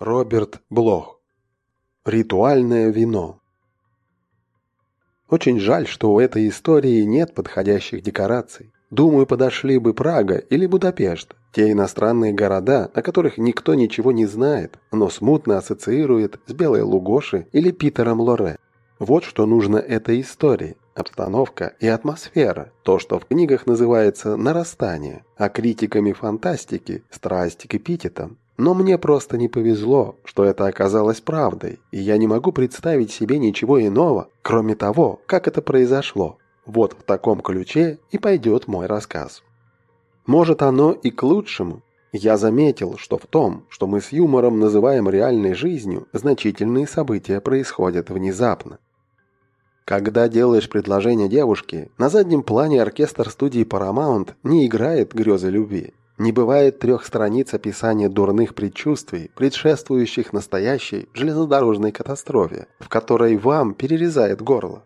Роберт Блох. Ритуальное вино. Очень жаль, что у этой истории нет подходящих декораций. Думаю, подошли бы Прага или Будапешт, те иностранные города, о которых никто ничего не знает, но смутно ассоциирует с Белой Лугоши или Питером Лоре. Вот что нужно этой истории. Обстановка и атмосфера, то, что в книгах называется «нарастание», а критиками фантастики – страсть к эпитетам. Но мне просто не повезло, что это оказалось правдой, и я не могу представить себе ничего иного, кроме того, как это произошло. Вот в таком ключе и пойдет мой рассказ. Может оно и к лучшему. Я заметил, что в том, что мы с юмором называем реальной жизнью, значительные события происходят внезапно. Когда делаешь предложение девушке, на заднем плане оркестр студии Paramount не играет грезы любви, не бывает трех страниц описания дурных предчувствий, предшествующих настоящей железнодорожной катастрофе, в которой вам перерезает горло.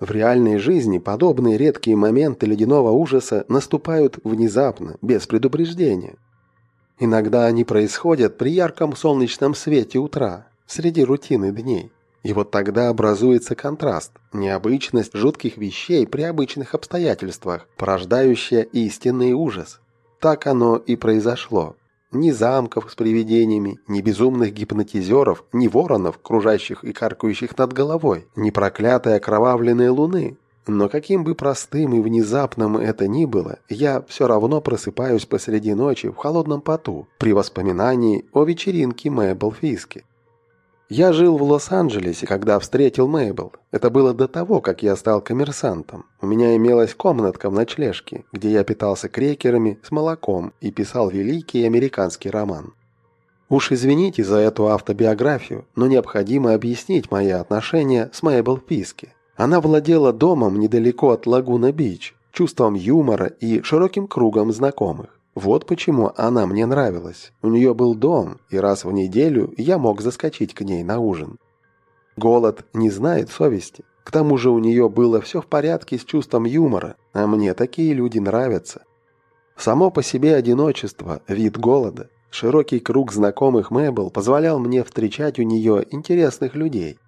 В реальной жизни подобные редкие моменты ледяного ужаса наступают внезапно, без предупреждения. Иногда они происходят при ярком солнечном свете утра, среди рутины дней. И вот тогда образуется контраст, необычность жутких вещей при обычных обстоятельствах, порождающая истинный ужас – так оно и произошло. Ни замков с привидениями, ни безумных гипнотизеров, ни воронов, кружащих и каркающих над головой, ни проклятой окровавленной луны. Но каким бы простым и внезапным это ни было, я все равно просыпаюсь посреди ночи в холодном поту при воспоминании о вечеринке Мэйбл Фиски. Я жил в Лос-Анджелесе, когда встретил Мейбл. Это было до того, как я стал коммерсантом. У меня имелась комнатка в ночлежке, где я питался крекерами с молоком и писал великий американский роман. Уж извините за эту автобиографию, но необходимо объяснить мои отношения с Мейбл Писки. Она владела домом недалеко от Лагуна-Бич, чувством юмора и широким кругом знакомых. Вот почему она мне нравилась. У нее был дом, и раз в неделю я мог заскочить к ней на ужин. Голод не знает совести. К тому же у нее было все в порядке с чувством юмора, а мне такие люди нравятся. Само по себе одиночество, вид голода, широкий круг знакомых Мэбл позволял мне встречать у нее интересных людей.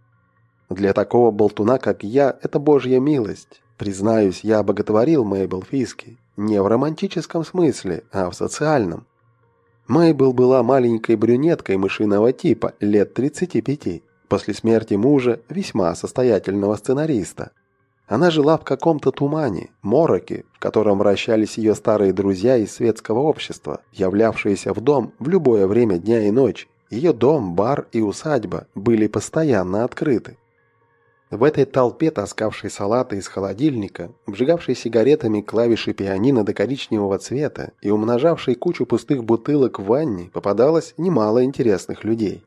Для такого болтуна, как я, это божья милость. Признаюсь, я боготворил Мэйбл Фиски, не в романтическом смысле, а в социальном. Мейбл была маленькой брюнеткой мышиного типа, лет 35, после смерти мужа, весьма состоятельного сценариста. Она жила в каком-то тумане, мороке, в котором вращались ее старые друзья из светского общества, являвшиеся в дом в любое время дня и ночи. Ее дом, бар и усадьба были постоянно открыты. В этой толпе, таскавшей салаты из холодильника, обжигавшей сигаретами клавиши пианино до коричневого цвета и умножавшей кучу пустых бутылок в ванне, попадалось немало интересных людей.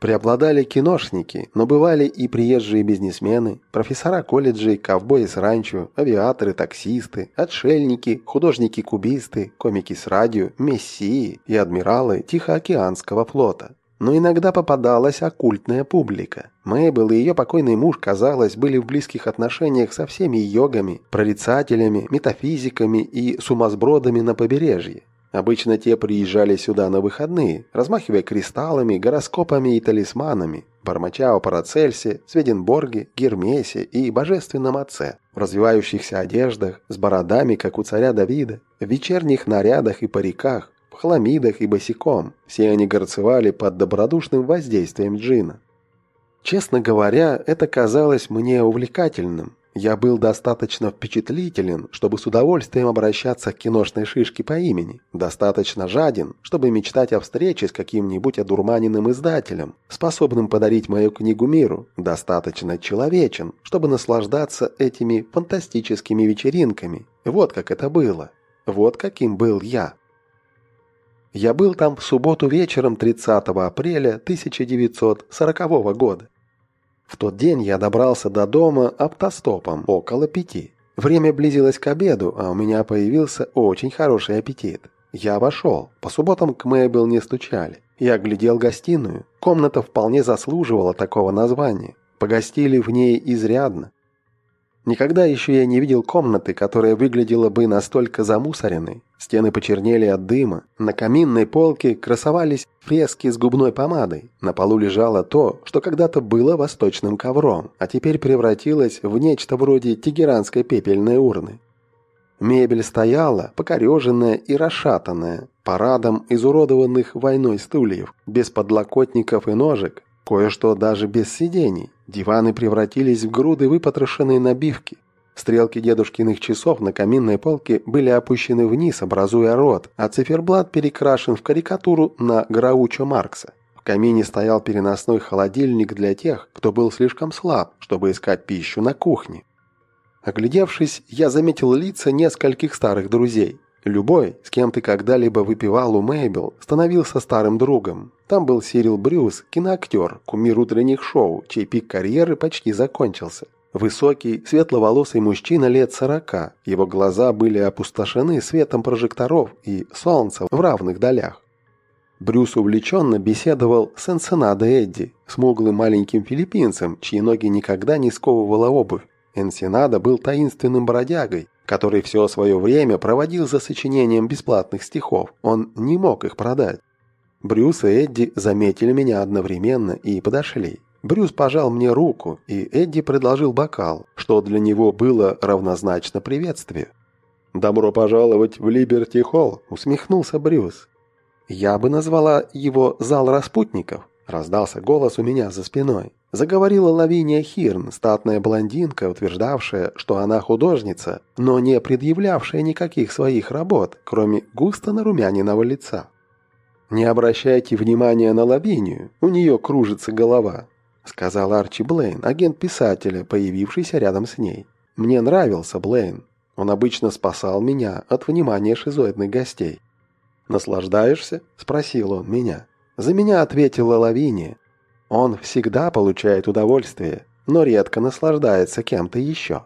Преобладали киношники, но бывали и приезжие бизнесмены, профессора колледжей, ковбои с ранчо, авиаторы, таксисты, отшельники, художники-кубисты, комики с радио, мессии и адмиралы Тихоокеанского флота. Но иногда попадалась оккультная публика. Мэйбл и ее покойный муж, казалось, были в близких отношениях со всеми йогами, прорицателями, метафизиками и сумасбродами на побережье. Обычно те приезжали сюда на выходные, размахивая кристаллами, гороскопами и талисманами, бормоча о Парацельсе, Сведенборге, Гермесе и Божественном Отце, в развивающихся одеждах, с бородами, как у царя Давида, в вечерних нарядах и париках, в хламидах и босиком. Все они горцевали под добродушным воздействием джина. Честно говоря, это казалось мне увлекательным. Я был достаточно впечатлителен, чтобы с удовольствием обращаться к киношной шишке по имени, достаточно жаден, чтобы мечтать о встрече с каким-нибудь одурманенным издателем, способным подарить мою книгу миру, достаточно человечен, чтобы наслаждаться этими фантастическими вечеринками. Вот как это было. Вот каким был я. Я был там в субботу вечером 30 апреля 1940 года. В тот день я добрался до дома автостопом около пяти. Время близилось к обеду, а у меня появился очень хороший аппетит. Я вошел. По субботам к Мэйбл не стучали. Я глядел гостиную. Комната вполне заслуживала такого названия. Погостили в ней изрядно. Никогда еще я не видел комнаты, которая выглядела бы настолько замусоренной. Стены почернели от дыма, на каминной полке красовались фрески с губной помадой, на полу лежало то, что когда-то было восточным ковром, а теперь превратилось в нечто вроде тегеранской пепельной урны. Мебель стояла, покореженная и расшатанная, парадом изуродованных войной стульев, без подлокотников и ножек, кое-что даже без сидений. Диваны превратились в груды выпотрошенной набивки. Стрелки дедушкиных часов на каминной полке были опущены вниз, образуя рот, а циферблат перекрашен в карикатуру на Граучо Маркса. В камине стоял переносной холодильник для тех, кто был слишком слаб, чтобы искать пищу на кухне. Оглядевшись, я заметил лица нескольких старых друзей. Любой, с кем ты когда-либо выпивал у Мэйбл, становился старым другом. Там был Сирил Брюс, киноактер, кумир утренних шоу, чей пик карьеры почти закончился. Высокий, светловолосый мужчина лет сорока. Его глаза были опустошены светом прожекторов и солнца в равных долях. Брюс увлеченно беседовал с Энсенадо Эдди, смуглым маленьким филиппинцем, чьи ноги никогда не сковывала обувь. Энсенадо был таинственным бродягой, который все свое время проводил за сочинением бесплатных стихов. Он не мог их продать. Брюс и Эдди заметили меня одновременно и подошли. Брюс пожал мне руку, и Эдди предложил бокал, что для него было равнозначно приветствию. «Добро пожаловать в Либерти Холл», — усмехнулся Брюс. «Я бы назвала его «Зал распутников», — раздался голос у меня за спиной. Заговорила Лавиния Хирн, статная блондинка, утверждавшая, что она художница, но не предъявлявшая никаких своих работ, кроме густо нарумяненного лица. «Не обращайте внимания на Лавинию, у нее кружится голова», сказал Арчи Блейн, агент писателя, появившийся рядом с ней. «Мне нравился Блейн. Он обычно спасал меня от внимания шизоидных гостей». «Наслаждаешься?» – спросил он меня. За меня ответила Лавиния. Он всегда получает удовольствие, но редко наслаждается кем-то еще.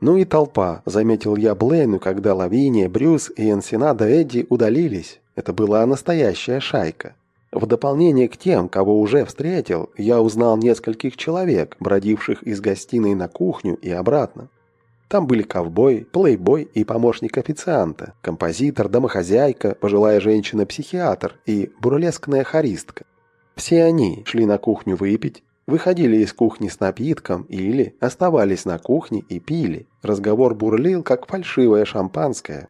Ну и толпа, заметил я Блейну, когда Лавиния, Брюс и Энсенада Эдди удалились. Это была настоящая шайка. В дополнение к тем, кого уже встретил, я узнал нескольких человек, бродивших из гостиной на кухню и обратно. Там были ковбой, плейбой и помощник официанта, композитор, домохозяйка, пожилая женщина-психиатр и бурлескная хористка. Все они шли на кухню выпить, выходили из кухни с напитком или оставались на кухне и пили. Разговор бурлил, как фальшивое шампанское.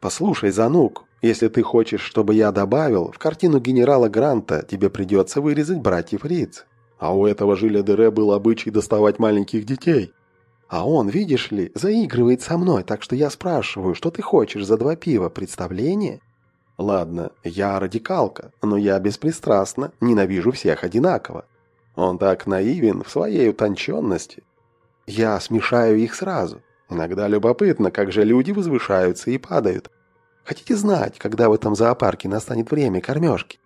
«Послушай, Занук, если ты хочешь, чтобы я добавил, в картину генерала Гранта тебе придется вырезать братьев Риц. А у этого Жиля Дере был обычай доставать маленьких детей. А он, видишь ли, заигрывает со мной, так что я спрашиваю, что ты хочешь за два пива, представление? Ладно, я радикалка, но я беспристрастно ненавижу всех одинаково. Он так наивен в своей утонченности. Я смешаю их сразу. Иногда любопытно, как же люди возвышаются и падают. Хотите знать, когда в этом зоопарке настанет время кормежки?»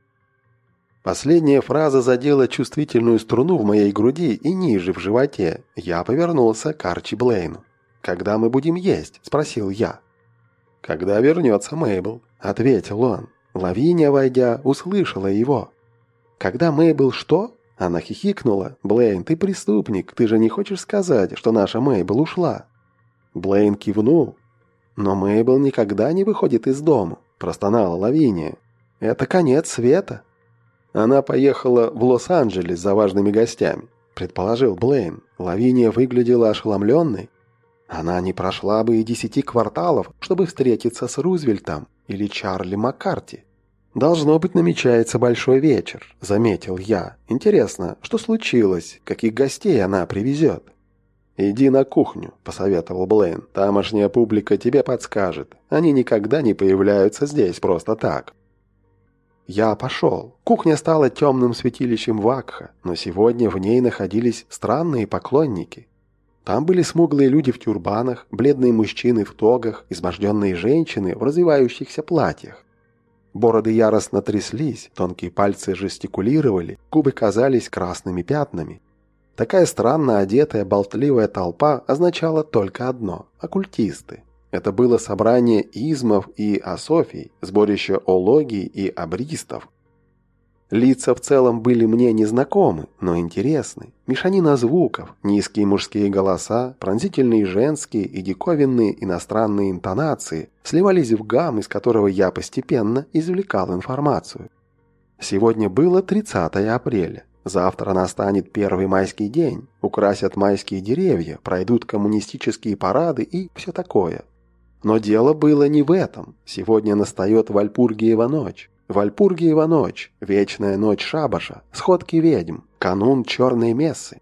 Последняя фраза задела чувствительную струну в моей груди и ниже в животе. Я повернулся к Арчи Блейну. «Когда мы будем есть?» – спросил я. «Когда вернется Мейбл», – ответил он. Лавиния, войдя, услышала его. «Когда Мейбл что?» Она хихикнула. «Блейн, ты преступник. Ты же не хочешь сказать, что наша Мейбл ушла?» Блейн кивнул. «Но Мейбл никогда не выходит из дома», – простонала Лавиния. «Это конец света». Она поехала в Лос-Анджелес за важными гостями, предположил Блейн. Лавиния выглядела ошеломленной. Она не прошла бы и десяти кварталов, чтобы встретиться с Рузвельтом или Чарли Маккарти. «Должно быть, намечается большой вечер», — заметил я. «Интересно, что случилось? Каких гостей она привезет?» «Иди на кухню», – посоветовал Блейн. «Тамошняя публика тебе подскажет. Они никогда не появляются здесь просто так». Я пошел. Кухня стала темным святилищем Вакха, но сегодня в ней находились странные поклонники. Там были смуглые люди в тюрбанах, бледные мужчины в тогах, изможденные женщины в развивающихся платьях. Бороды яростно тряслись, тонкие пальцы жестикулировали, губы казались красными пятнами. Такая странно одетая болтливая толпа означала только одно – оккультисты. Это было собрание измов и асофий, сборище ологий и абристов. Лица в целом были мне незнакомы, но интересны. Мешанина звуков, низкие мужские голоса, пронзительные женские и диковинные иностранные интонации сливались в гам, из которого я постепенно извлекал информацию. Сегодня было 30 апреля. Завтра настанет первый майский день, украсят майские деревья, пройдут коммунистические парады и все такое. Но дело было не в этом. Сегодня настает Вальпургиева ночь. Вальпургиева ночь, вечная ночь шабаша, сходки ведьм, канун черной мессы.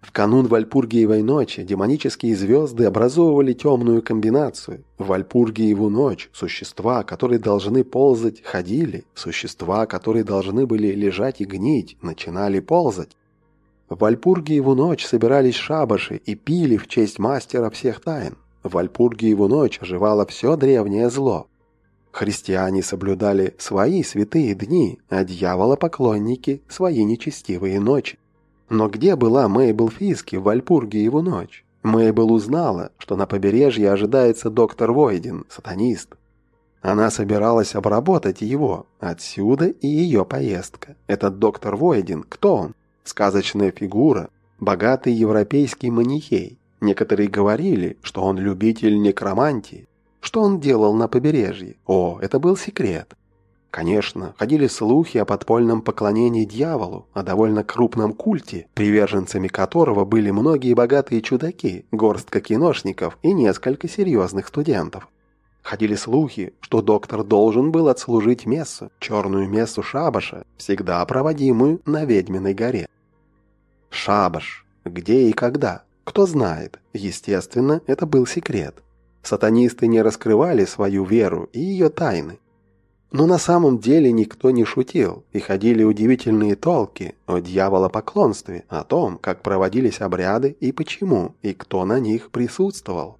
В канун Вальпургиевой ночи демонические звезды образовывали темную комбинацию. В Вальпургиеву ночь существа, которые должны ползать, ходили, существа, которые должны были лежать и гнить, начинали ползать. В Вальпургиеву ночь собирались шабаши и пили в честь мастера всех тайн. В Вальпургиеву ночь оживало все древнее зло. Христиане соблюдали свои святые дни, а дьяволопоклонники – свои нечестивые ночи. Но где была Мейбл Фиски в Вальпургиеву ночь? Мейбл узнала, что на побережье ожидается доктор Войдин, сатанист. Она собиралась обработать его, отсюда и ее поездка. Этот доктор Войдин, кто он? Сказочная фигура, богатый европейский манихей. Некоторые говорили, что он любитель некромантии, что он делал на побережье? О, это был секрет. Конечно, ходили слухи о подпольном поклонении дьяволу, о довольно крупном культе, приверженцами которого были многие богатые чудаки, горстка киношников и несколько серьезных студентов. Ходили слухи, что доктор должен был отслужить мессу, черную мессу шабаша, всегда проводимую на Ведьминой горе. Шабаш. Где и когда? Кто знает. Естественно, это был секрет. Сатанисты не раскрывали свою веру и ее тайны. Но на самом деле никто не шутил, и ходили удивительные толки о дьяволопоклонстве, о том, как проводились обряды и почему, и кто на них присутствовал.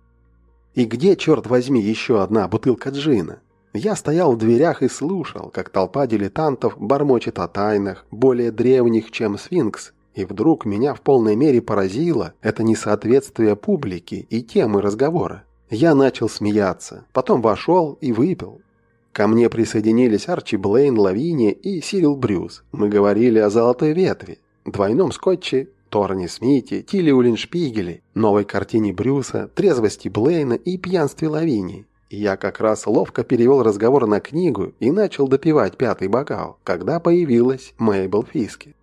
И где, черт возьми, еще одна бутылка джина? Я стоял в дверях и слушал, как толпа дилетантов бормочет о тайнах, более древних, чем сфинкс, и вдруг меня в полной мере поразило это несоответствие публики и темы разговора. Я начал смеяться, потом вошел и выпил. Ко мне присоединились Арчи Блейн, Лавиния и Сирил Брюс. Мы говорили о «Золотой ветви», двойном скотче, Торне Смите, Тиле Уллиншпигеле, новой картине Брюса, трезвости Блейна и пьянстве Лавинии. Я как раз ловко перевел разговор на книгу и начал допивать пятый бокал, когда появилась Мейбл Фиски.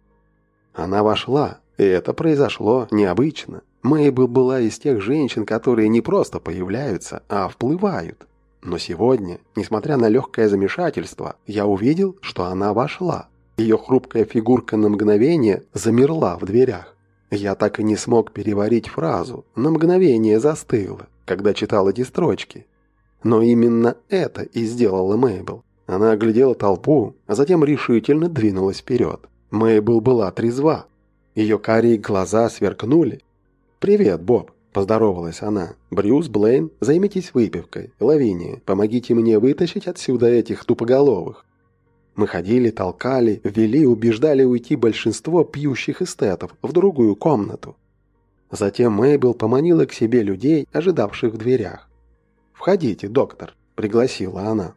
Она вошла, и это произошло необычно. Мэйбл была из тех женщин, которые не просто появляются, а вплывают. Но сегодня, несмотря на легкое замешательство, я увидел, что она вошла. Ее хрупкая фигурка на мгновение замерла в дверях. Я так и не смог переварить фразу, на мгновение застыла, когда читал эти строчки. Но именно это и сделала Мэйбл. Она оглядела толпу, а затем решительно двинулась вперед. Мэйбл была трезва. Ее карие глаза сверкнули, «Привет, Боб», – поздоровалась она. «Брюс, Блейн, займитесь выпивкой. Лавиния, помогите мне вытащить отсюда этих тупоголовых». Мы ходили, толкали, ввели, убеждали уйти большинство пьющих эстетов в другую комнату. Затем Мейбл поманила к себе людей, ожидавших в дверях. «Входите, доктор», – пригласила она.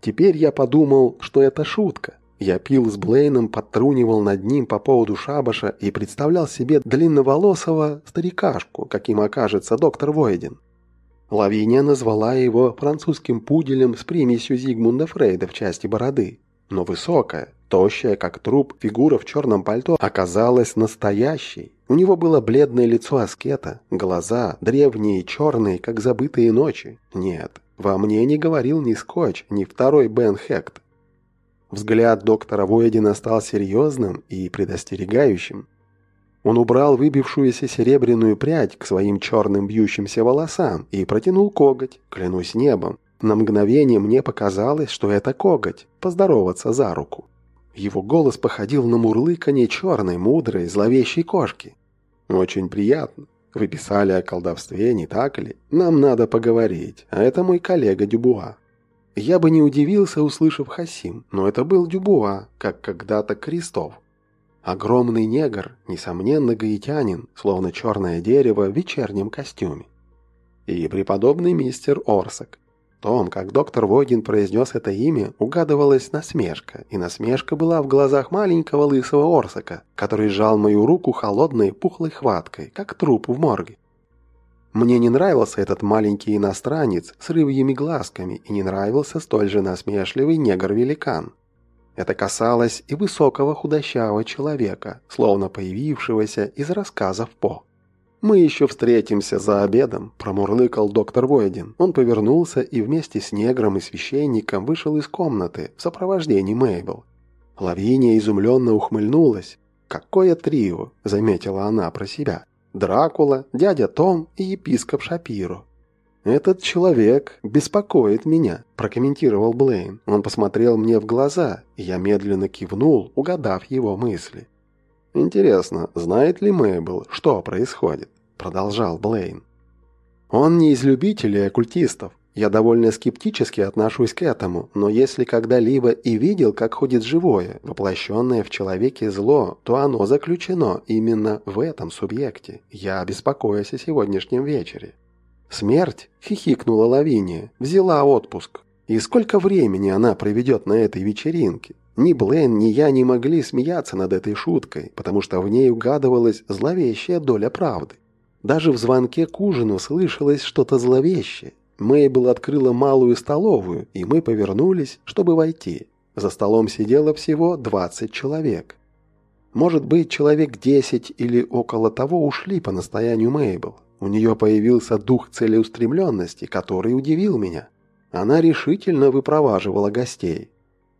Теперь я подумал, что это шутка. Я пил с Блейном, подтрунивал над ним по поводу шабаша и представлял себе длинноволосого старикашку, каким окажется доктор Войден. Лавиния назвала его французским пуделем с примесью Зигмунда Фрейда в части бороды. Но высокая, тощая, как труп, фигура в черном пальто оказалась настоящей. У него было бледное лицо аскета, глаза древние черные, как забытые ночи. Нет, во мне не говорил ни Скотч, ни второй Бен Хект. Взгляд доктора Войдина стал серьезным и предостерегающим. Он убрал выбившуюся серебряную прядь к своим черным бьющимся волосам и протянул коготь, клянусь небом. На мгновение мне показалось, что это коготь, поздороваться за руку. Его голос походил на мурлыканье черной, мудрой, зловещей кошки. «Очень приятно. Вы писали о колдовстве, не так ли? Нам надо поговорить, а это мой коллега Дюбуа». Я бы не удивился, услышав Хасим, но это был Дюбуа, как когда-то Крестов. Огромный негр, несомненно гаитянин, словно черное дерево в вечернем костюме. И преподобный мистер Орсак. том, как доктор Войдин произнес это имя, угадывалась насмешка, и насмешка была в глазах маленького лысого Орсака, который сжал мою руку холодной пухлой хваткой, как труп в морге. Мне не нравился этот маленький иностранец с рыбьими глазками и не нравился столь же насмешливый негр-великан. Это касалось и высокого худощавого человека, словно появившегося из рассказов По. «Мы еще встретимся за обедом», – промурлыкал доктор Войдин. Он повернулся и вместе с негром и священником вышел из комнаты в сопровождении Мейбл. Лавиния изумленно ухмыльнулась. «Какое трио!» – заметила она про себя. «Дракула, дядя Том и епископ Шапиро». «Этот человек беспокоит меня», – прокомментировал Блейн. Он посмотрел мне в глаза, и я медленно кивнул, угадав его мысли. «Интересно, знает ли Мэйбл, что происходит?» – продолжал Блейн. «Он не из любителей оккультистов. Я довольно скептически отношусь к этому, но если когда-либо и видел, как ходит живое, воплощенное в человеке зло, то оно заключено именно в этом субъекте. Я беспокоюсь о сегодняшнем вечере». «Смерть?» – хихикнула Лавиния, взяла отпуск. «И сколько времени она проведет на этой вечеринке? Ни Блейн, ни я не могли смеяться над этой шуткой, потому что в ней угадывалась зловещая доля правды. Даже в звонке к ужину слышалось что-то зловещее. Мейбл открыла малую столовую, и мы повернулись, чтобы войти. За столом сидело всего 20 человек. Может быть, человек 10 или около того ушли по настоянию Мейбл. У нее появился дух целеустремленности, который удивил меня. Она решительно выпроваживала гостей.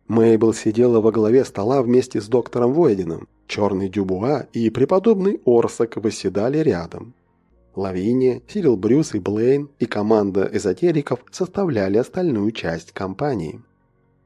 Мейбл сидела во главе стола вместе с доктором Войдином. Черный Дюбуа и преподобный Орсак восседали рядом. Лавиния, Сирил Брюс и Блейн и команда эзотериков составляли остальную часть компании.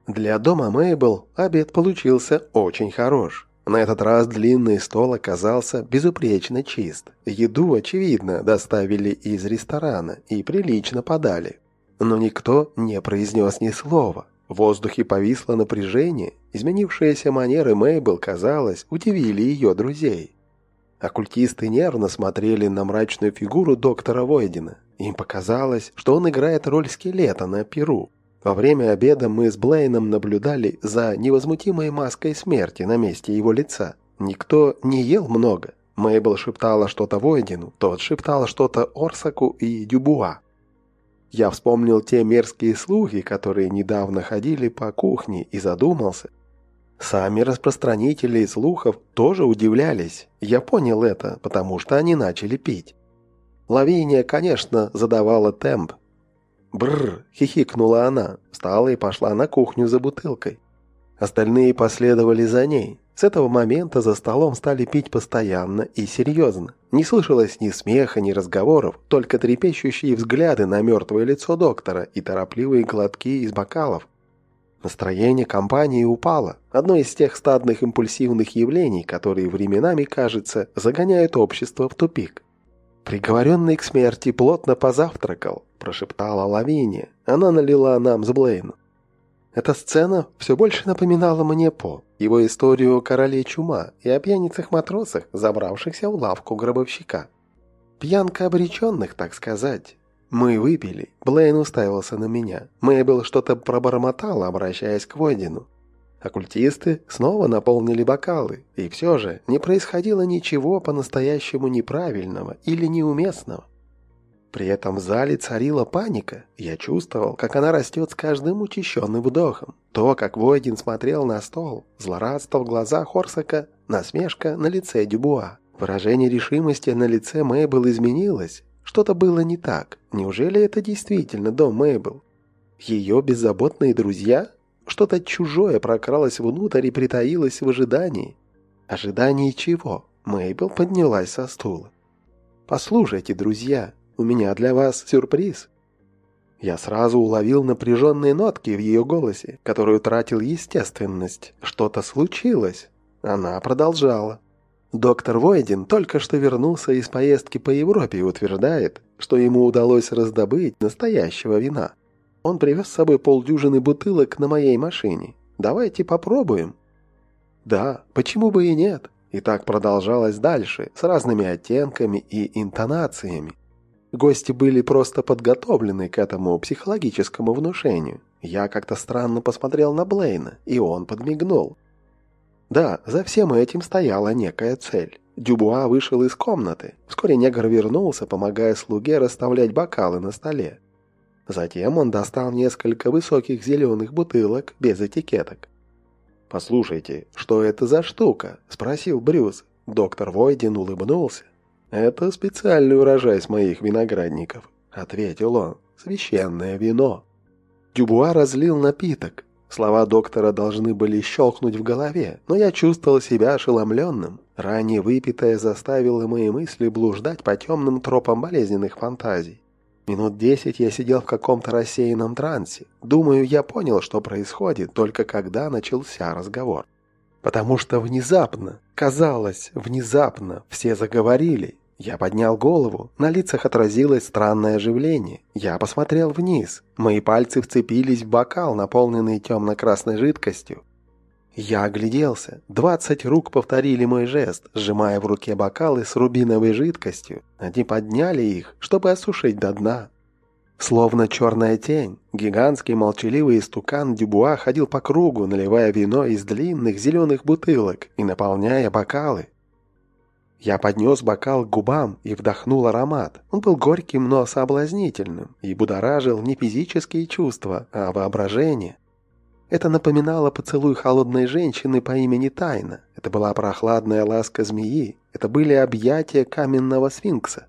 Для дома Мейбл обед получился очень хорош. На этот раз длинный стол оказался безупречно чист. Еду, очевидно, доставили из ресторана и прилично подали. Но никто не произнес ни слова. В воздухе повисло напряжение, изменившиеся манеры Мейбл, казалось, удивили ее друзей. Оккультисты нервно смотрели на мрачную фигуру доктора Войдина. Им показалось, что он играет роль скелета на перу. Во время обеда мы с Блейном наблюдали за невозмутимой маской смерти на месте его лица. Никто не ел много. Мейбл шептала что-то Войдину, тот шептал что-то Орсаку и Дюбуа. Я вспомнил те мерзкие слухи, которые недавно ходили по кухне, и задумался. Сами распространители слухов тоже удивлялись. Я понял это, потому что они начали пить. Лавиния, конечно, задавала темп. Бррр, хихикнула она, встала и пошла на кухню за бутылкой. Остальные последовали за ней. С этого момента за столом стали пить постоянно и серьезно. Не слышалось ни смеха, ни разговоров, только трепещущие взгляды на мертвое лицо доктора и торопливые глотки из бокалов. Настроение компании упало. Одно из тех стадных импульсивных явлений, которые временами, кажется, загоняют общество в тупик. «Приговоренный к смерти плотно позавтракал», – прошептала Лавиния. Она налила нам с Блейну. Эта сцена все больше напоминала мне По, его историю о короле чума и о пьяницах-матросах, забравшихся в лавку гробовщика. Пьянка обреченных, так сказать. Мы выпили. Блейн уставился на меня. Мэйбл что-то пробормотала, обращаясь к Войдину. Оккультисты снова наполнили бокалы, и все же не происходило ничего по-настоящему неправильного или неуместного. При этом в зале царила паника. Я чувствовал, как она растет с каждым учащенным вдохом. То, как Войдин смотрел на стол, злорадство в глазах Хорсака, насмешка на лице Дюбуа. Выражение решимости на лице Мэйбл изменилось. Что-то было не так. Неужели это действительно дом Мэйбл? Ее беззаботные друзья? Что-то чужое прокралось внутрь и притаилось в ожидании. Ожидании чего? Мэйбл поднялась со стула. «Послушайте, друзья, у меня для вас сюрприз». Я сразу уловил напряженные нотки в ее голосе, который утратил естественность. Что-то случилось. Она продолжала. Доктор Войдин только что вернулся из поездки по Европе и утверждает, что ему удалось раздобыть настоящего вина. Он привез с собой полдюжины бутылок на моей машине. Давайте попробуем. Да, почему бы и нет? И так продолжалось дальше, с разными оттенками и интонациями. Гости были просто подготовлены к этому психологическому внушению. Я как-то странно посмотрел на Блейна, и он подмигнул. Да, за всем этим стояла некая цель. Дюбуа вышел из комнаты. Вскоре негр вернулся, помогая слуге расставлять бокалы на столе. Затем он достал несколько высоких зеленых бутылок без этикеток. «Послушайте, что это за штука?» – спросил Брюс. Доктор Войдин улыбнулся. «Это специальный урожай с моих виноградников», — ответил он. «Священное вино». Дюбуа разлил напиток. Слова доктора должны были щелкнуть в голове, но я чувствовал себя ошеломленным. Ранее выпитое заставило мои мысли блуждать по темным тропам болезненных фантазий. Минут десять я сидел в каком-то рассеянном трансе. Думаю, я понял, что происходит, только когда начался разговор. Потому что внезапно, казалось, внезапно все заговорили, я поднял голову, на лицах отразилось странное оживление. Я посмотрел вниз. Мои пальцы вцепились в бокал, наполненный темно-красной жидкостью. Я огляделся. Двадцать рук повторили мой жест, сжимая в руке бокалы с рубиновой жидкостью. Они подняли их, чтобы осушить до дна. Словно черная тень, гигантский молчаливый истукан Дюбуа ходил по кругу, наливая вино из длинных зеленых бутылок и наполняя бокалы. Я поднес бокал к губам и вдохнул аромат. Он был горьким, но соблазнительным и будоражил не физические чувства, а воображение. Это напоминало поцелуй холодной женщины по имени Тайна. Это была прохладная ласка змеи. Это были объятия каменного сфинкса.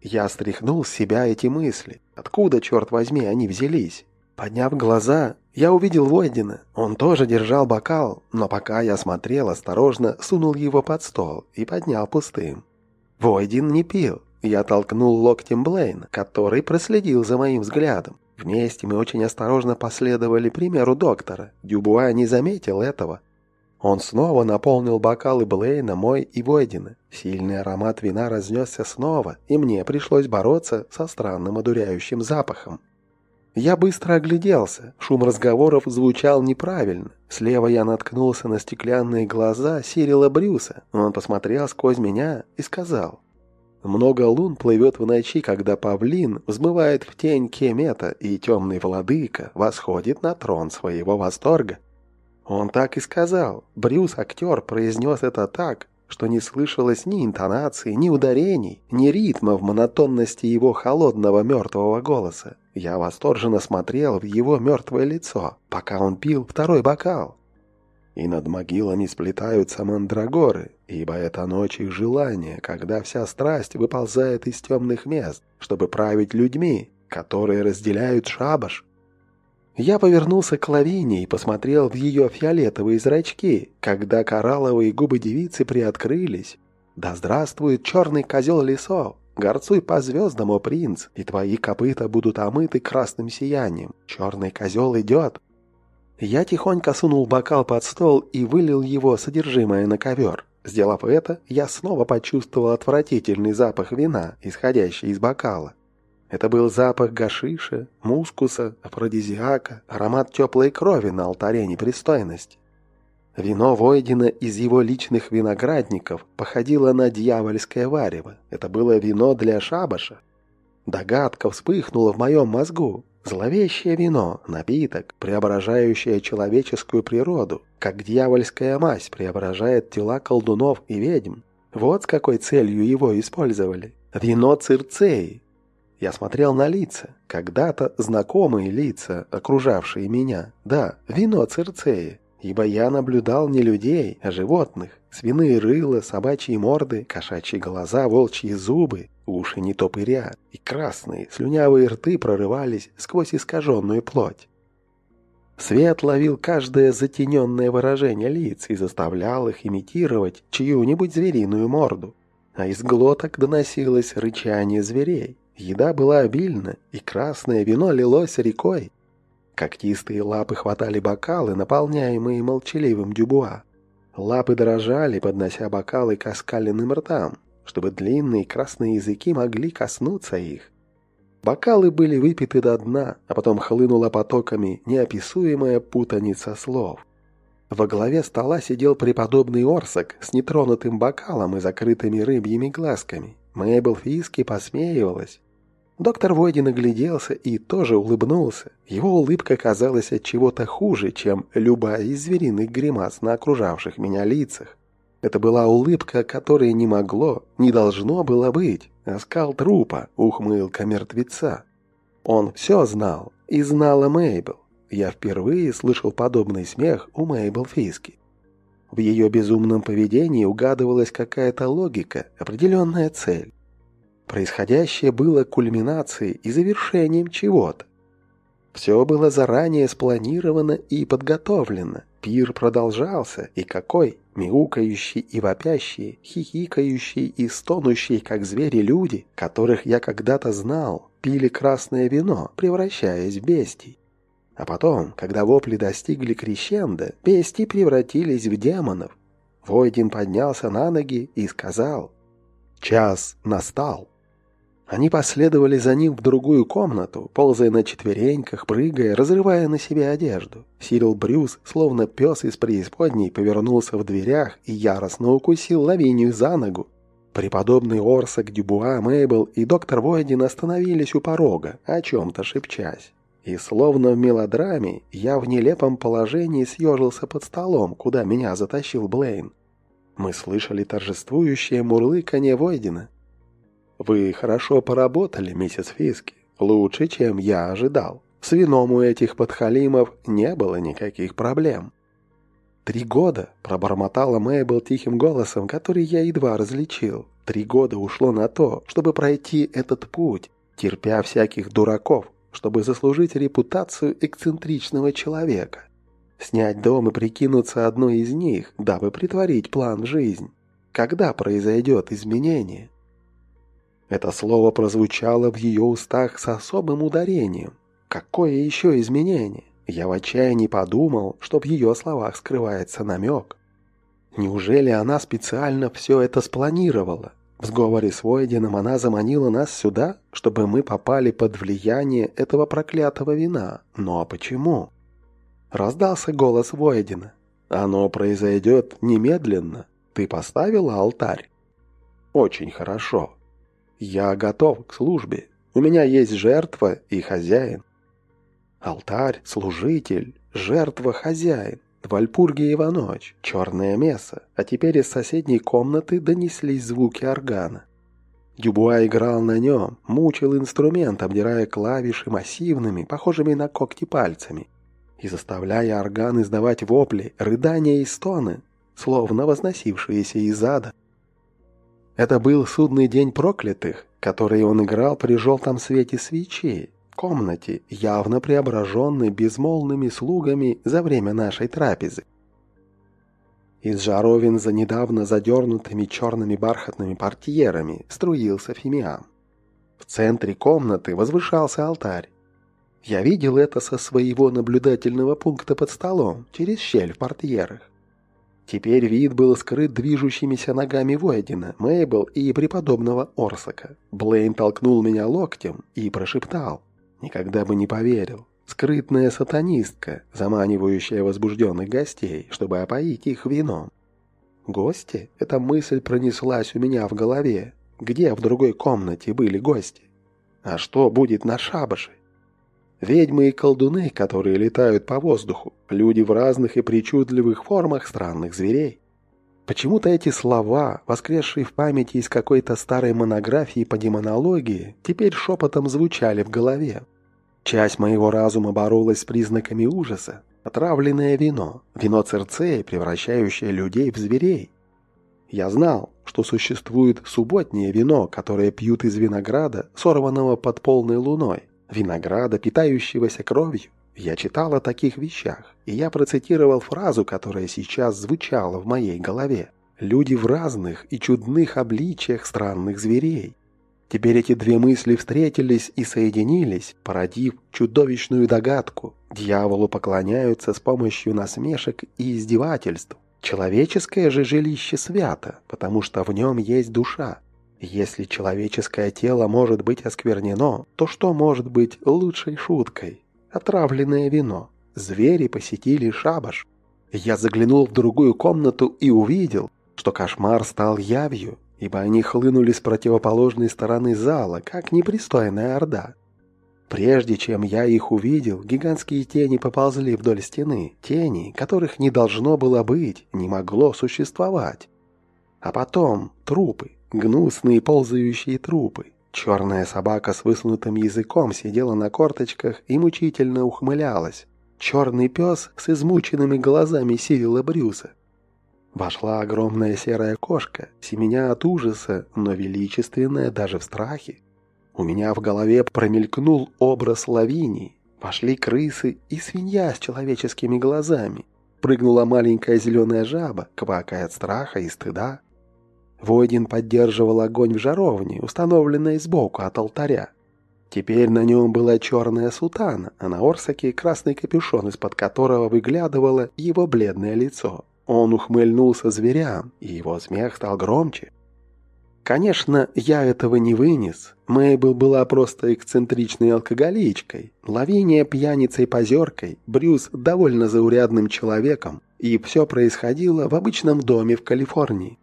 Я стряхнул с себя эти мысли. Откуда, черт возьми, они взялись? Подняв глаза, я увидел Войдина. Он тоже держал бокал, но пока я смотрел, осторожно сунул его под стол и поднял пустым. Войдин не пил. Я толкнул локтем Блейн, который проследил за моим взглядом. Вместе мы очень осторожно последовали примеру доктора. Дюбуа не заметил этого. Он снова наполнил бокалы Блейна, мой и Войдина. Сильный аромат вина разнесся снова, и мне пришлось бороться со странным одуряющим запахом. Я быстро огляделся. Шум разговоров звучал неправильно. Слева я наткнулся на стеклянные глаза Сирила Брюса. Он посмотрел сквозь меня и сказал. «Много лун плывет в ночи, когда павлин взмывает в тень Кемета, и темный владыка восходит на трон своего восторга». Он так и сказал. Брюс, актер, произнес это так, что не слышалось ни интонации, ни ударений, ни ритма в монотонности его холодного мертвого голоса. Я восторженно смотрел в его мертвое лицо, пока он пил второй бокал. И над могилами сплетаются мандрагоры, ибо это ночь их желания, когда вся страсть выползает из темных мест, чтобы править людьми, которые разделяют шабаш, я повернулся к Лавине и посмотрел в ее фиолетовые зрачки, когда коралловые губы девицы приоткрылись. «Да здравствует черный козел лесов! Горцуй по звездам, о принц, и твои копыта будут омыты красным сиянием. Черный козел идет!» Я тихонько сунул бокал под стол и вылил его содержимое на ковер. Сделав это, я снова почувствовал отвратительный запах вина, исходящий из бокала. Это был запах гашиша, мускуса, афродизиака, аромат теплой крови на алтаре непристойности. Вино Войдина из его личных виноградников походило на дьявольское варево. Это было вино для шабаша. Догадка вспыхнула в моем мозгу. Зловещее вино, напиток, преображающее человеческую природу, как дьявольская мазь преображает тела колдунов и ведьм. Вот с какой целью его использовали. Вино Цирцеи, я смотрел на лица, когда-то знакомые лица, окружавшие меня. Да, вино Цирцеи, ибо я наблюдал не людей, а животных. Свиные рыла, собачьи морды, кошачьи глаза, волчьи зубы, уши не топыря и красные, слюнявые рты прорывались сквозь искаженную плоть. Свет ловил каждое затененное выражение лиц и заставлял их имитировать чью-нибудь звериную морду. А из глоток доносилось рычание зверей. Еда была обильна, и красное вино лилось рекой. Когтистые лапы хватали бокалы, наполняемые молчаливым дюбуа. Лапы дрожали, поднося бокалы к оскаленным ртам, чтобы длинные красные языки могли коснуться их. Бокалы были выпиты до дна, а потом хлынула потоками неописуемая путаница слов. Во главе стола сидел преподобный Орсак с нетронутым бокалом и закрытыми рыбьими глазками. Мэйбл Фиски посмеивалась. Доктор Войдин огляделся и тоже улыбнулся. Его улыбка казалась от чего-то хуже, чем любая из звериных гримас на окружавших меня лицах. Это была улыбка, которой не могло, не должно было быть. Оскал трупа, ухмылка мертвеца. Он все знал, и знала Мейбл. Я впервые слышал подобный смех у Мейбл Фиски. В ее безумном поведении угадывалась какая-то логика, определенная цель. Происходящее было кульминацией и завершением чего-то. Все было заранее спланировано и подготовлено. Пир продолжался, и какой мяукающий и вопящие, хихикающие и стонущие, как звери, люди, которых я когда-то знал, пили красное вино, превращаясь в бестий. А потом, когда вопли достигли крещенда, бестии превратились в демонов. Войдин поднялся на ноги и сказал «Час настал». Они последовали за ним в другую комнату, ползая на четвереньках, прыгая, разрывая на себе одежду. Сирил Брюс, словно пес из преисподней, повернулся в дверях и яростно укусил Лавинию за ногу. Преподобный Орсак, Дюбуа, Мейбл и доктор Войдин остановились у порога, о чем-то шепчась. И словно в мелодраме, я в нелепом положении съежился под столом, куда меня затащил Блейн. Мы слышали торжествующее мурлыканье Войдина, «Вы хорошо поработали, миссис Фиски. Лучше, чем я ожидал. С вином у этих подхалимов не было никаких проблем». «Три года», — пробормотала Мэйбл тихим голосом, который я едва различил. «Три года ушло на то, чтобы пройти этот путь, терпя всяких дураков, чтобы заслужить репутацию эксцентричного человека. Снять дом и прикинуться одной из них, дабы притворить план в жизнь. Когда произойдет изменение?» Это слово прозвучало в ее устах с особым ударением. Какое еще изменение? Я в отчаянии подумал, что в ее словах скрывается намек. Неужели она специально все это спланировала? В сговоре с Войдином она заманила нас сюда, чтобы мы попали под влияние этого проклятого вина. Ну а почему? Раздался голос Войдина. Оно произойдет немедленно. Ты поставила алтарь? Очень хорошо. Я готов к службе. У меня есть жертва и хозяин. Алтарь, служитель, жертва, хозяин. Вальпургиева ночь, черное место, а теперь из соседней комнаты донеслись звуки органа. Дюбуа играл на нем, мучил инструмент, обдирая клавиши массивными, похожими на когти пальцами, и заставляя орган издавать вопли, рыдания и стоны, словно возносившиеся из ада. Это был судный день проклятых, который он играл при желтом свете свечей, в комнате, явно преображенной безмолвными слугами за время нашей трапезы. Из жаровин за недавно задернутыми черными бархатными портьерами струился фимиам. В центре комнаты возвышался алтарь. Я видел это со своего наблюдательного пункта под столом, через щель в портьерах. Теперь вид был скрыт движущимися ногами Войдина, Мейбл и преподобного Орсака. Блейн толкнул меня локтем и прошептал. Никогда бы не поверил. Скрытная сатанистка, заманивающая возбужденных гостей, чтобы опоить их вином. Гости? Эта мысль пронеслась у меня в голове. Где в другой комнате были гости? А что будет на шабаше? Ведьмы и колдуны, которые летают по воздуху, люди в разных и причудливых формах странных зверей. Почему-то эти слова, воскресшие в памяти из какой-то старой монографии по демонологии, теперь шепотом звучали в голове. Часть моего разума боролась с признаками ужаса. Отравленное вино, вино Церцеи, превращающее людей в зверей. Я знал, что существует субботнее вино, которое пьют из винограда, сорванного под полной луной, винограда, питающегося кровью. Я читал о таких вещах, и я процитировал фразу, которая сейчас звучала в моей голове. «Люди в разных и чудных обличиях странных зверей». Теперь эти две мысли встретились и соединились, породив чудовищную догадку. Дьяволу поклоняются с помощью насмешек и издевательств. Человеческое же жилище свято, потому что в нем есть душа. Если человеческое тело может быть осквернено, то что может быть лучшей шуткой? Отравленное вино. Звери посетили шабаш. Я заглянул в другую комнату и увидел, что кошмар стал явью. ибо они хлынули с противоположной стороны зала, как непристойная орда. Прежде чем я их увидел, гигантские тени поползли вдоль стены, тени, которых не должно было быть, не могло существовать. А потом трупы, гнусные ползающие трупы. Черная собака с высунутым языком сидела на корточках и мучительно ухмылялась. Черный пес с измученными глазами Сирила Брюса. Вошла огромная серая кошка, семеня от ужаса, но величественная даже в страхе. У меня в голове промелькнул образ лавинии. Пошли крысы и свинья с человеческими глазами. Прыгнула маленькая зеленая жаба, квакая от страха и стыда. Войдин поддерживал огонь в жаровне, установленной сбоку от алтаря. Теперь на нем была черная сутана, а на Орсаке красный капюшон, из-под которого выглядывало его бледное лицо. Он ухмыльнулся зверям, и его смех стал громче. Конечно, я этого не вынес. Мэйбл была просто эксцентричной алкоголичкой, Лавиния пьяницей-позеркой, Брюс довольно заурядным человеком, и все происходило в обычном доме в Калифорнии.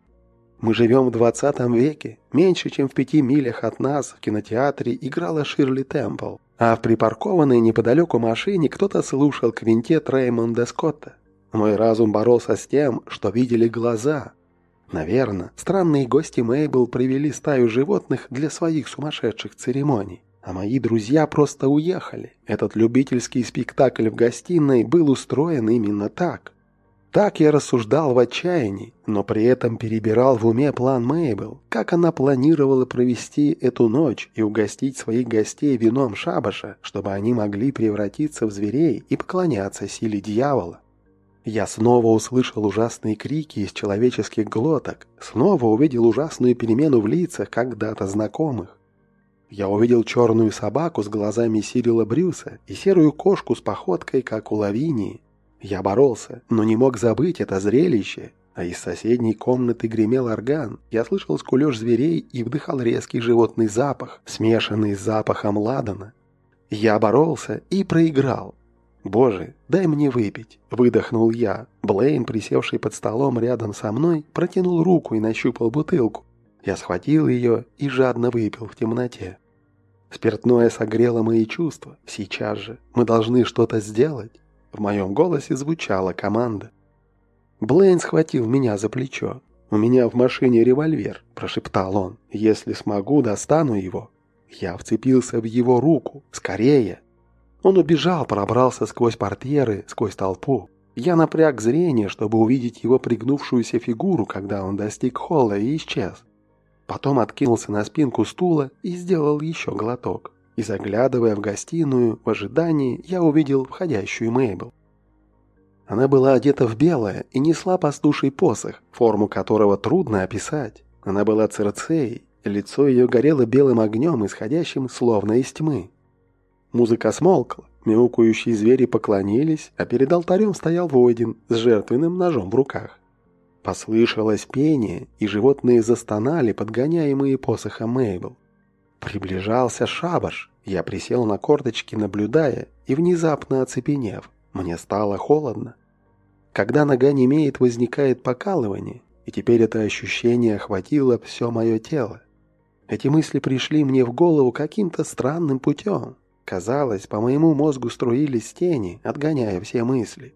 Мы живем в 20 веке. Меньше чем в пяти милях от нас в кинотеатре играла Ширли Темпл, а в припаркованной неподалеку машине кто-то слушал квинтет Реймонда Скотта. Мой разум боролся с тем, что видели глаза, Наверное, странные гости Мейбл привели стаю животных для своих сумасшедших церемоний. А мои друзья просто уехали. Этот любительский спектакль в гостиной был устроен именно так. Так я рассуждал в отчаянии, но при этом перебирал в уме план Мейбл, как она планировала провести эту ночь и угостить своих гостей вином шабаша, чтобы они могли превратиться в зверей и поклоняться силе дьявола. Я снова услышал ужасные крики из человеческих глоток, снова увидел ужасную перемену в лицах когда-то знакомых. Я увидел черную собаку с глазами Сирила Брюса и серую кошку с походкой, как у Лавинии. Я боролся, но не мог забыть это зрелище, а из соседней комнаты гремел орган. Я слышал скулеж зверей и вдыхал резкий животный запах, смешанный с запахом ладана. Я боролся и проиграл, «Боже, дай мне выпить!» – выдохнул я. Блейн, присевший под столом рядом со мной, протянул руку и нащупал бутылку. Я схватил ее и жадно выпил в темноте. Спиртное согрело мои чувства. Сейчас же мы должны что-то сделать. В моем голосе звучала команда. Блейн схватил меня за плечо. «У меня в машине револьвер», – прошептал он. «Если смогу, достану его». Я вцепился в его руку. «Скорее!» Он убежал, пробрался сквозь портьеры, сквозь толпу. Я напряг зрение, чтобы увидеть его пригнувшуюся фигуру, когда он достиг холла и исчез. Потом откинулся на спинку стула и сделал еще глоток. И заглядывая в гостиную, в ожидании, я увидел входящую Мейбл. Она была одета в белое и несла пастуший посох, форму которого трудно описать. Она была церцеей, лицо ее горело белым огнем, исходящим словно из тьмы. Музыка смолкла, мяукающие звери поклонились, а перед алтарем стоял Войдин с жертвенным ножом в руках. Послышалось пение, и животные застонали, подгоняемые посохом Мейбл. Приближался шабаш. Я присел на корточки, наблюдая, и внезапно оцепенев, мне стало холодно. Когда нога не имеет, возникает покалывание, и теперь это ощущение охватило все мое тело. Эти мысли пришли мне в голову каким-то странным путем. Казалось, по моему мозгу струились тени, отгоняя все мысли.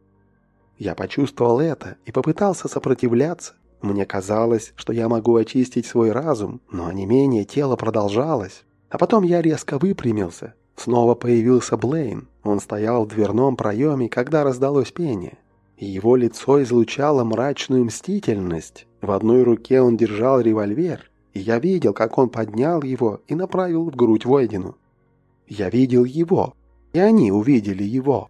Я почувствовал это и попытался сопротивляться. Мне казалось, что я могу очистить свой разум, но не менее тело продолжалось. А потом я резко выпрямился. Снова появился Блейн. Он стоял в дверном проеме, когда раздалось пение. Его лицо излучало мрачную мстительность. В одной руке он держал револьвер, и я видел, как он поднял его и направил в грудь Войдину. Я видел его, и они увидели его.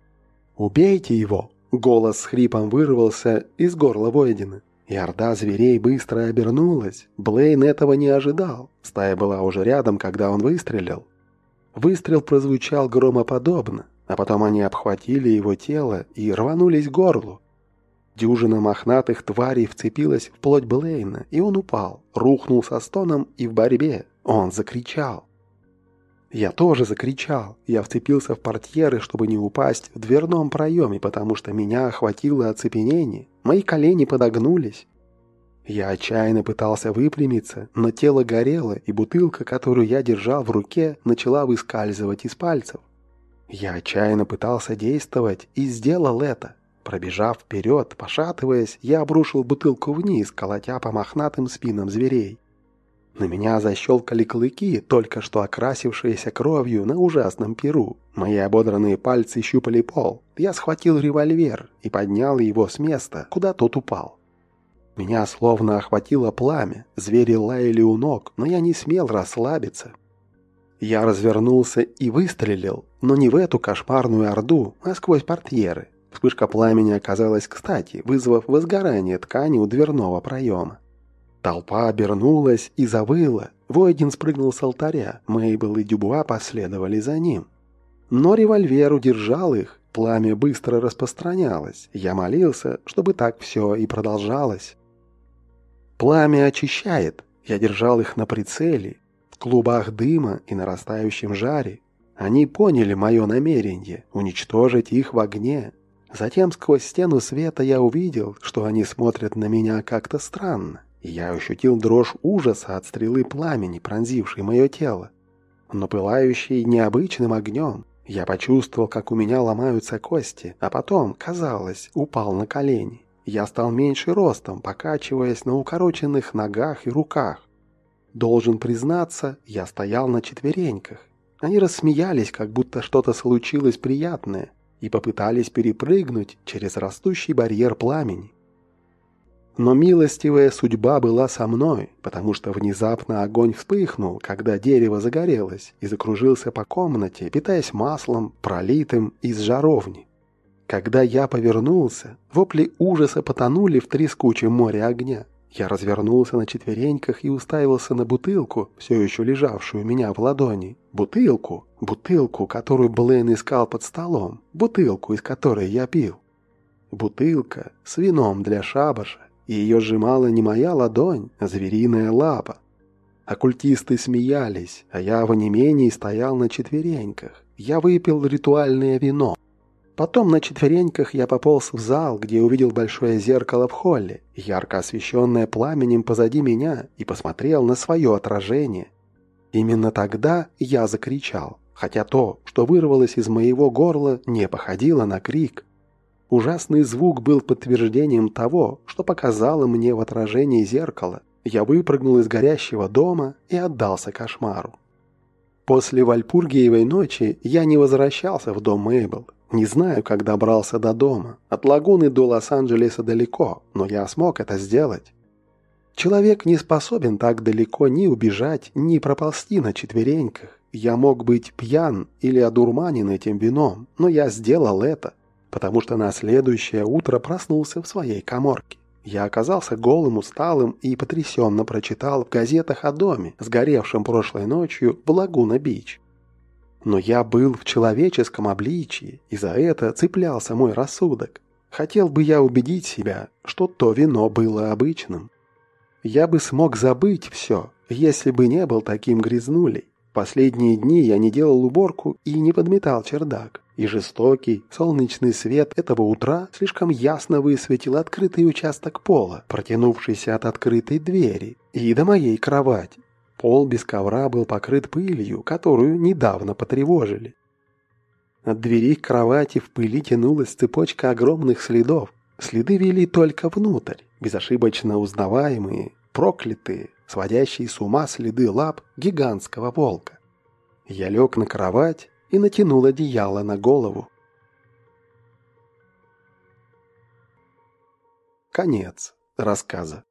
«Убейте его!» Голос с хрипом вырвался из горла Войдина. И орда зверей быстро обернулась. Блейн этого не ожидал. Стая была уже рядом, когда он выстрелил. Выстрел прозвучал громоподобно, а потом они обхватили его тело и рванулись к горлу. Дюжина мохнатых тварей вцепилась в плоть Блейна, и он упал, рухнул со стоном и в борьбе. Он закричал. Я тоже закричал. Я вцепился в портьеры, чтобы не упасть в дверном проеме, потому что меня охватило оцепенение. Мои колени подогнулись. Я отчаянно пытался выпрямиться, но тело горело, и бутылка, которую я держал в руке, начала выскальзывать из пальцев. Я отчаянно пытался действовать и сделал это. Пробежав вперед, пошатываясь, я обрушил бутылку вниз, колотя по мохнатым спинам зверей. На меня защелкали клыки, только что окрасившиеся кровью на ужасном перу. Мои ободранные пальцы щупали пол. Я схватил револьвер и поднял его с места, куда тот упал. Меня словно охватило пламя, звери лаяли у ног, но я не смел расслабиться. Я развернулся и выстрелил, но не в эту кошмарную орду, а сквозь портьеры. Вспышка пламени оказалась кстати, вызвав возгорание ткани у дверного проема. Толпа обернулась и завыла. Войдин спрыгнул с алтаря, Мейбл и Дюбуа последовали за ним. Но револьвер удержал их, пламя быстро распространялось. Я молился, чтобы так все и продолжалось. Пламя очищает. Я держал их на прицеле, в клубах дыма и нарастающем жаре. Они поняли мое намерение – уничтожить их в огне. Затем сквозь стену света я увидел, что они смотрят на меня как-то странно. Я ощутил дрожь ужаса от стрелы пламени, пронзившей мое тело. Но пылающей необычным огнем, я почувствовал, как у меня ломаются кости, а потом, казалось, упал на колени. Я стал меньше ростом, покачиваясь на укороченных ногах и руках. Должен признаться, я стоял на четвереньках. Они рассмеялись, как будто что-то случилось приятное, и попытались перепрыгнуть через растущий барьер пламени. Но милостивая судьба была со мной, потому что внезапно огонь вспыхнул, когда дерево загорелось, и закружился по комнате, питаясь маслом, пролитым из жаровни. Когда я повернулся, вопли ужаса потонули в трескучем море огня. Я развернулся на четвереньках и уставился на бутылку, все еще лежавшую у меня в ладони. Бутылку, бутылку, которую Блейн искал под столом, бутылку, из которой я пил. Бутылка с вином для шабаша и ее сжимала не моя ладонь, а звериная лапа. Оккультисты смеялись, а я в онемении стоял на четвереньках. Я выпил ритуальное вино. Потом на четвереньках я пополз в зал, где увидел большое зеркало в холле, ярко освещенное пламенем позади меня, и посмотрел на свое отражение. Именно тогда я закричал, хотя то, что вырвалось из моего горла, не походило на крик. Ужасный звук был подтверждением того, что показало мне в отражении зеркала. Я выпрыгнул из горящего дома и отдался кошмару. После Вальпургиевой ночи я не возвращался в дом Мейбл. Не знаю, как добрался до дома. От лагуны до Лос-Анджелеса далеко, но я смог это сделать. Человек не способен так далеко ни убежать, ни проползти на четвереньках. Я мог быть пьян или одурманен этим вином, но я сделал это потому что на следующее утро проснулся в своей коморке. Я оказался голым, усталым и потрясенно прочитал в газетах о доме, сгоревшем прошлой ночью в Лагуна-Бич. Но я был в человеческом обличии, и за это цеплялся мой рассудок. Хотел бы я убедить себя, что то вино было обычным. Я бы смог забыть все, если бы не был таким грязнулей. Последние дни я не делал уборку и не подметал чердак и жестокий солнечный свет этого утра слишком ясно высветил открытый участок пола, протянувшийся от открытой двери, и до моей кровати. Пол без ковра был покрыт пылью, которую недавно потревожили. От двери к кровати в пыли тянулась цепочка огромных следов. Следы вели только внутрь, безошибочно узнаваемые, проклятые, сводящие с ума следы лап гигантского волка. Я лег на кровать, и натянул одеяло на голову. Конец рассказа.